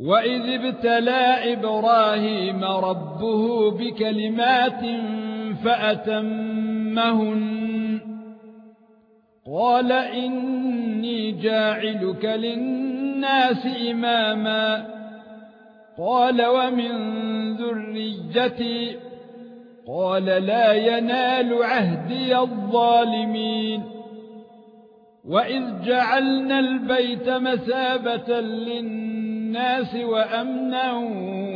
واذ ابتلى إبراهيم ربه بكلمات فاتمهن قال اني جاعلك للناس اماما قال ومن ذريتي قال لا ينال عهدي الظالمين واذ جعلنا البيت مثابه للناس وأمنا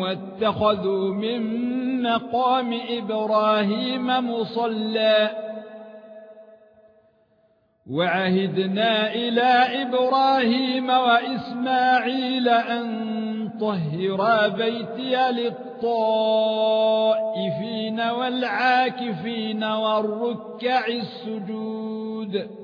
واتخذوا من مقام إبراهيم مصلى وعهدنا إلى إبراهيم وإسماعيل أن طهرا بيتي للطائفين والعاكفين والركع السجود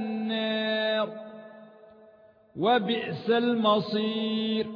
وبئس المصير.